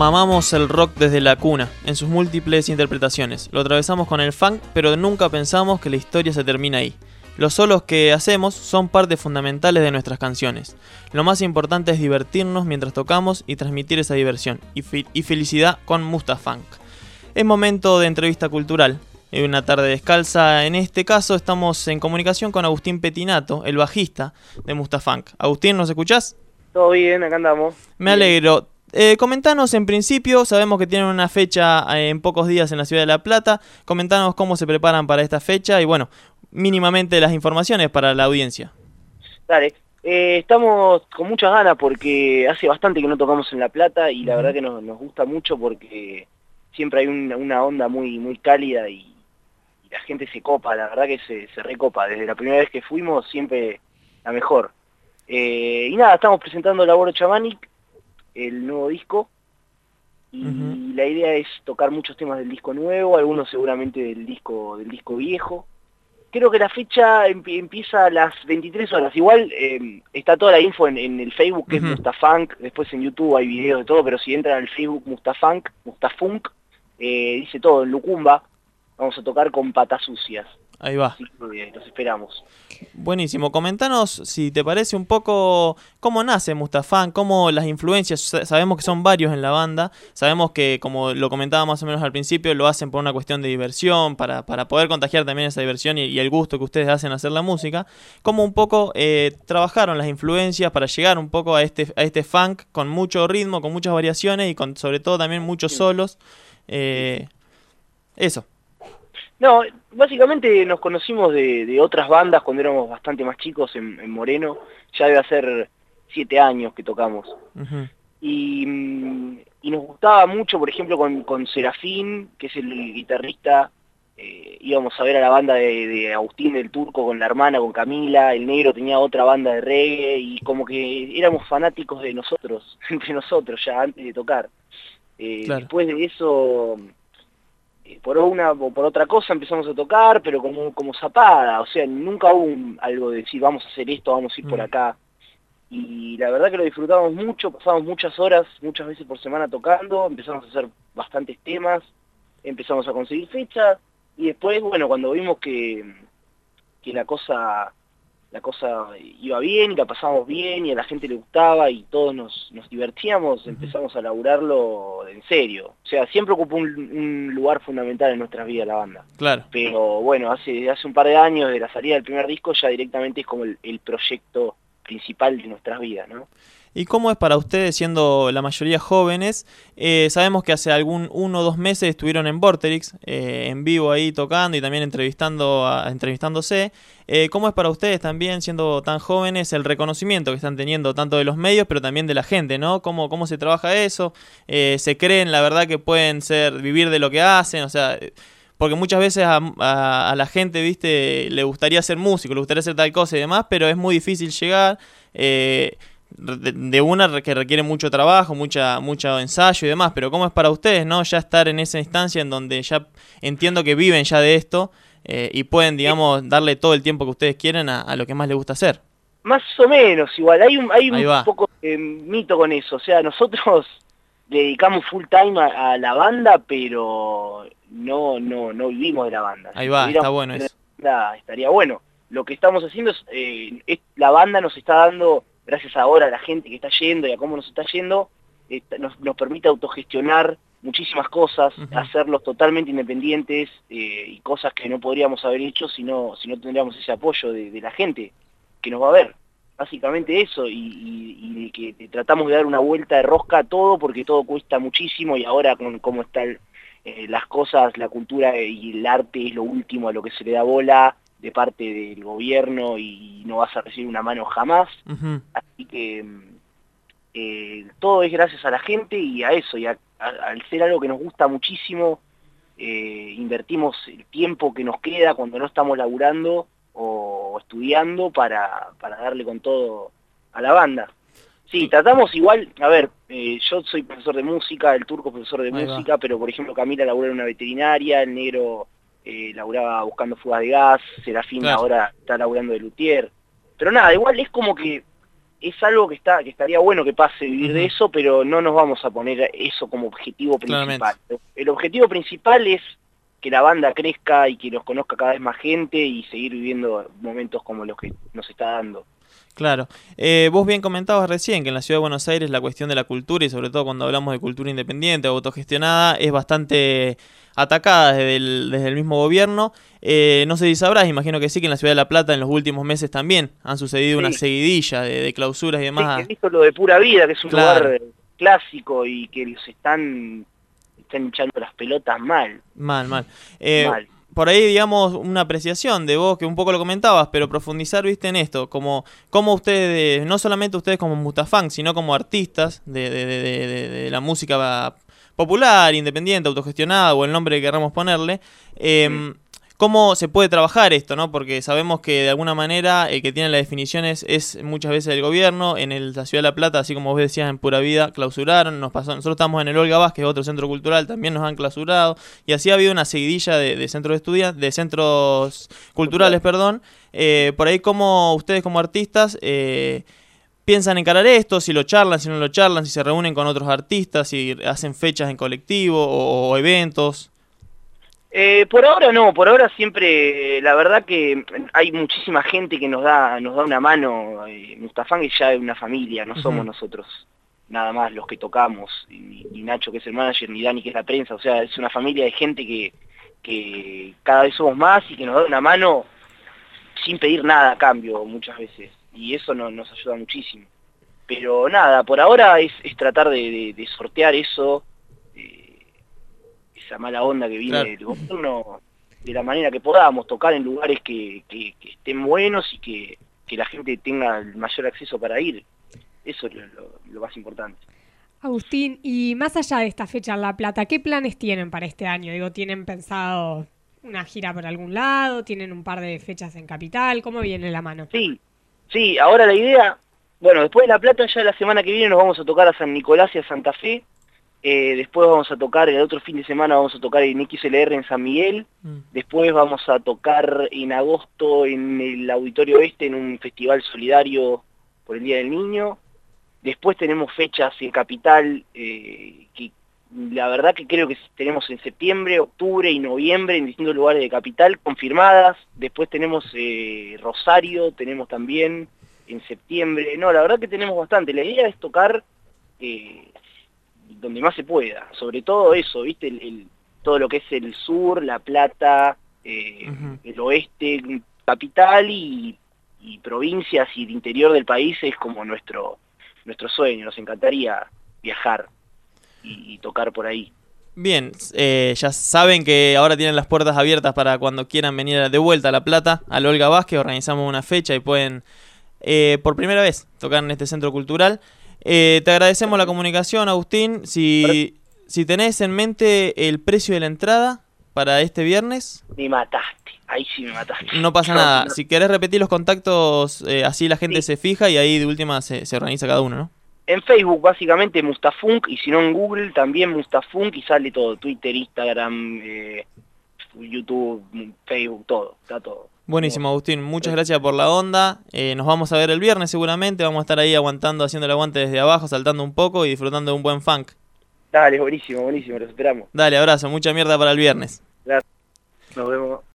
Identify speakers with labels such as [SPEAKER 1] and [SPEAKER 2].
[SPEAKER 1] Mamamos el rock desde la cuna, en sus múltiples interpretaciones. Lo atravesamos con el funk, pero nunca pensamos que la historia se termina ahí. Los solos que hacemos son parte fundamentales de nuestras canciones. Lo más importante es divertirnos mientras tocamos y transmitir esa diversión y, felicidad con Mustafunk. Es momento de entrevista cultural. En una tarde descalza, en este caso estamos en comunicación con Agustín Petinato, el bajista de Mustafunk. Agustín, ¿nos escuchás?
[SPEAKER 2] Todo bien, acá andamos.
[SPEAKER 1] Me alegro. Eh, comentanos en principio, sabemos que tienen una fecha eh, en pocos días en la ciudad de La Plata. Comentanos cómo se preparan para esta fecha y bueno, mínimamente las informaciones para la audiencia.
[SPEAKER 2] Dale, eh, estamos con muchas ganas porque hace bastante que no tocamos en La Plata y la verdad que nos, gusta mucho porque siempre hay una, onda muy, muy cálida y, la gente se copa, la verdad que se, se recopa. Desde la primera vez que fuimos siempre la mejor. y nada, estamos presentando Laboro Chamanic el nuevo disco y la idea es tocar muchos temas del disco nuevo, algunos seguramente del disco del disco viejo. Creo que la fecha empieza a las 23 horas. Igual em, está toda la info en, el Facebook, que es Mustafunk. Después en YouTube hay videos de todo, pero si entran al Facebook Mustafunk, Mustafunk, eh, dice todo, en Lucumba. Vamos a tocar con patas sucias.
[SPEAKER 1] Ahí va.
[SPEAKER 2] los esperamos.
[SPEAKER 1] Buenísimo. Comentanos, si te parece, un poco cómo nace Mustafán, cómo las influencias, sabemos que son varios en la banda, sabemos que, como lo comentaba más o menos al principio, lo hacen por una cuestión de diversión, para, para poder contagiar también esa diversión y, el gusto que ustedes hacen hacer la música. ¿Cómo un poco eh, trabajaron las influencias para llegar un poco a este, a este funk con mucho ritmo, con muchas variaciones y con sobre todo también muchos solos? Eh, eso.
[SPEAKER 2] No, básicamente nos conocimos de, otras bandas cuando éramos bastante más chicos en, Moreno. Ya debe hacer siete años que tocamos. y, nos gustaba mucho, por ejemplo, con, Serafín, que es el guitarrista. Eh, íbamos a ver a la banda de, Agustín del Turco con la hermana, con Camila. El negro tenía otra banda de reggae y como que éramos fanáticos de nosotros, entre nosotros ya antes de tocar. Eh, después de eso por una o por otra cosa empezamos a tocar, pero como, como zapada, o sea, nunca hubo algo de decir vamos a hacer esto, vamos a ir por mm. acá. Y la verdad que lo disfrutamos mucho, pasamos muchas horas, muchas veces por semana tocando, empezamos a hacer bastantes temas, empezamos a conseguir fechas, y después, bueno, cuando vimos que, que la cosa la cosa iba bien y la pasábamos bien y a la gente le gustaba y todos nos, divertíamos, empezamos a laburarlo en serio. O sea, siempre ocupó un, lugar fundamental en nuestras vidas la banda.
[SPEAKER 1] Claro.
[SPEAKER 2] Pero bueno, hace, hace un par de años de la salida del primer disco ya directamente es como el, el proyecto principal de nuestras vidas, ¿no?
[SPEAKER 1] ¿Y cómo es para ustedes, siendo la mayoría jóvenes? Eh, sabemos que hace algún uno o dos meses estuvieron en Vorterix, eh, en vivo ahí tocando y también entrevistando entrevistándose. Eh, ¿Cómo es para ustedes también, siendo tan jóvenes, el reconocimiento que están teniendo tanto de los medios, pero también de la gente, ¿no? ¿Cómo, cómo se trabaja eso? ¿Se creen, la verdad, que pueden ser vivir de lo que hacen? O sea, porque muchas veces a, a, la gente, viste, le gustaría ser músico, le gustaría hacer tal cosa y demás, pero es muy difícil llegar. Eh, de, una que requiere mucho trabajo, mucha, mucho ensayo y demás, pero ¿cómo es para ustedes, no? Ya estar en esa instancia en donde ya entiendo que viven ya de esto eh, y pueden, digamos, darle todo el tiempo que ustedes quieren a, lo que más les gusta hacer.
[SPEAKER 2] Más o menos, igual, hay un, hay un poco de mito con eso, o sea, nosotros dedicamos full time a, la banda, pero no, no, no vivimos de la banda.
[SPEAKER 1] Ahí va, está bueno eso.
[SPEAKER 2] estaría bueno. Lo que estamos haciendo es, eh, es, la banda nos está dando gracias ahora a la gente que está yendo y a cómo nos está yendo, eh, nos, permite autogestionar muchísimas cosas, hacerlos totalmente independientes eh, y cosas que no podríamos haber hecho si no, si no tendríamos ese apoyo de, la gente que nos va a ver. Básicamente eso, y, que tratamos de dar una vuelta de rosca a todo porque todo cuesta muchísimo y ahora con cómo están eh, las cosas, la cultura y el arte es lo último a lo que se le da bola, de parte del gobierno y no vas a recibir una mano jamás. Así que eh, todo es gracias a la gente y a eso, y al ser algo que nos gusta muchísimo, eh, invertimos el tiempo que nos queda cuando no estamos laburando o estudiando para, para darle con todo a la banda. Sí, tratamos igual, a ver, eh, yo soy profesor de música, el turco profesor de música, pero por ejemplo Camila labura en una veterinaria, el negro eh, laburaba buscando fugas de gas, Serafín ahora está laburando de luthier. Pero nada, igual es como que es algo que está que estaría bueno que pase vivir de eso, pero no nos vamos a poner eso como objetivo principal. El objetivo principal es que la banda crezca y que nos conozca cada vez más gente y seguir viviendo momentos como los que nos está dando.
[SPEAKER 1] Claro. Eh, vos bien comentabas recién que en la ciudad de Buenos Aires la cuestión de la cultura y sobre todo cuando hablamos de cultura independiente o autogestionada es bastante atacada desde el, desde el mismo gobierno. Eh, no sé si sabrás, imagino que sí, que en la ciudad de La Plata en los últimos meses también han sucedido una seguidilla de, clausuras y demás.
[SPEAKER 2] Sí, visto lo de Pura Vida, que es un lugar clásico y que los están, están echando las pelotas mal.
[SPEAKER 1] Mal, mal. Eh, mal por ahí, digamos, una apreciación de vos, que un poco lo comentabas, pero profundizar, viste, en esto, como, como ustedes, no solamente ustedes como Mustafán, sino como artistas de, de, de, de, la música popular, independiente, autogestionada, o el nombre que queramos ponerle, eh, ¿Cómo se puede trabajar esto? ¿no? Porque sabemos que de alguna manera el que tiene las definiciones es muchas veces el gobierno. En el, la Ciudad de La Plata, así como vos decías, en Pura Vida clausuraron. Nos pasó, nosotros estamos en el Olga Vázquez, otro centro cultural, también nos han clausurado. Y así ha habido una seguidilla de, centros de estudiantes, de centros culturales, perdón. Eh, por ahí, ¿cómo ustedes como artistas eh, piensan encarar esto? Si lo charlan, si no lo charlan, si se reúnen con otros artistas, si hacen fechas en colectivo o eventos.
[SPEAKER 2] Eh, por ahora no, por ahora siempre, la verdad que hay muchísima gente que nos da, nos da una mano. Eh, Mustafán es ya una familia, no somos nosotros nada más los que tocamos, ni, Nacho que es el manager, ni Dani que es la prensa, o sea, es una familia de gente que, que cada vez somos más y que nos da una mano sin pedir nada a cambio muchas veces, y eso nos ayuda muchísimo. Pero nada, por ahora es, tratar de sortear eso, esa mala onda que viene del gobierno de la manera que podamos, tocar en lugares que, estén buenos y que, la gente tenga el mayor acceso para ir. Eso es lo, más importante.
[SPEAKER 3] Agustín, y más allá de esta fecha en La Plata, ¿qué planes tienen para este año? Digo, ¿tienen pensado una gira por algún lado? ¿Tienen un par de fechas en Capital? ¿Cómo viene la mano?
[SPEAKER 2] Sí, sí, ahora la idea, bueno, después de La Plata ya la semana que viene nos vamos a tocar a San Nicolás y a Santa Fe, eh, después vamos a tocar, el otro fin de semana vamos a tocar en XLR en San Miguel. Mm. Después vamos a tocar en agosto en el Auditorio Este en un festival solidario por el Día del Niño. Después tenemos fechas en Capital, eh, que la verdad que creo que tenemos en septiembre, octubre y noviembre en distintos lugares de Capital confirmadas. Después tenemos eh, Rosario, tenemos también en septiembre. No, la verdad que tenemos bastante. La idea es tocar donde más se pueda, sobre todo eso, viste, el, todo lo que es el sur, La Plata, eh, el oeste, capital y, provincias y el interior del país es como nuestro, nuestro sueño, nos encantaría viajar y, tocar por ahí.
[SPEAKER 1] Bien, eh, ya saben que ahora tienen las puertas abiertas para cuando quieran venir de vuelta a La Plata, al Olga Vázquez, organizamos una fecha y pueden eh, por primera vez tocar en este centro cultural. Eh, te agradecemos la comunicación, Agustín. Si, si tenés en mente el precio de la entrada para este viernes.
[SPEAKER 2] Me mataste, ahí sí me mataste.
[SPEAKER 1] No pasa nada. Si querés repetir los contactos, eh, así la gente se fija y ahí de última se, organiza cada uno, ¿no?
[SPEAKER 2] En Facebook básicamente Mustafunk y si no en Google también Mustafunk y sale todo, Twitter, Instagram, eh, YouTube, Facebook, todo, está todo.
[SPEAKER 1] Buenísimo, Agustín. Muchas eh, gracias por la onda. Eh, nos vamos a ver el viernes seguramente. Vamos a estar ahí aguantando, haciendo el aguante desde abajo, saltando un poco y disfrutando de un buen funk.
[SPEAKER 2] Dale, buenísimo, buenísimo. Los esperamos.
[SPEAKER 1] Dale, abrazo. Mucha mierda para el viernes. Gracias. Nos vemos.